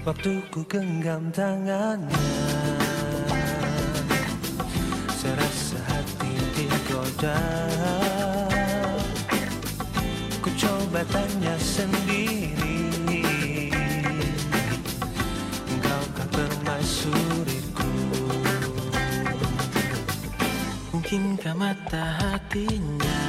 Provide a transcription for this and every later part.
Waktu ku genggam tangannya. Serasa hati digoda. Ku coba tanya sendiri. Engkaukah permaisuriku? Mungkinkah mata hatinya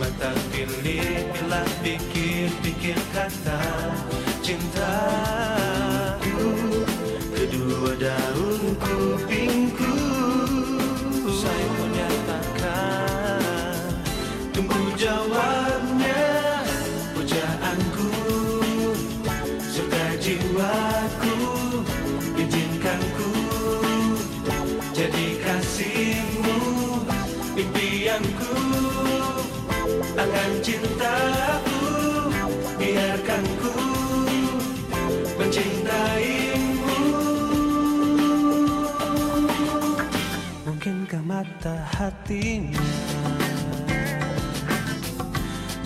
mata pilih Bila pikir-pikir kata Cintaku Kedua daun kupingku Saya menyatakan Tunggu jawabnya Pujaanku. Suka jiwaku Izinkan ku Jadi kasihmu Impianku Angan cintaku Biarkan ku Mencintaimu. Mungkinkah mata hatinya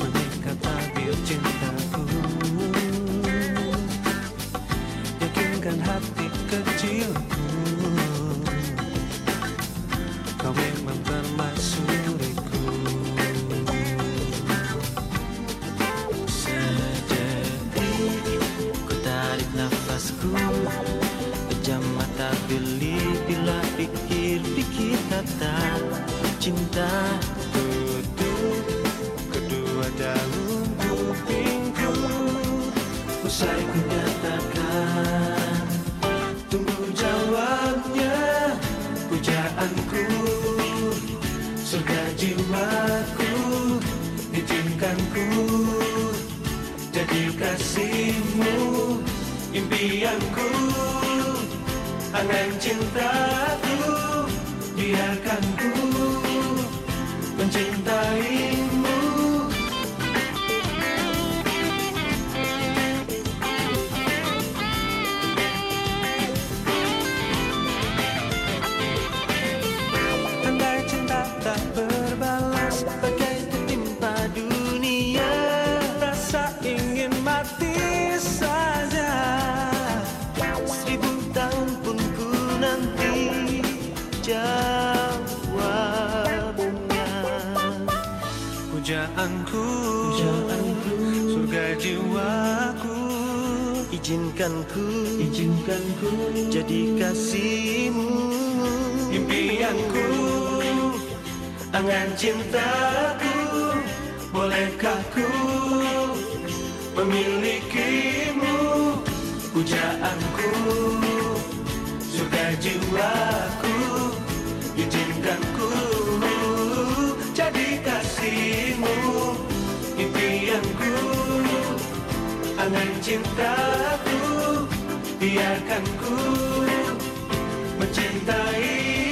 Mengikat tabir cintaku? Yakinkan hati kecilku Usai ku nyatakan Tunggu jawabnya Pujaanku. Surga jiwaku Izinkan Jadi kasihmu Impianku. Angan cintaku Biarkan ku Pujaanku. Surga jiwaku Izinkan ku Izinkan ku jadi kasihmu impianku Angan cintaku Bolehkah ku Angan cintaku Biarkan ku Mencintai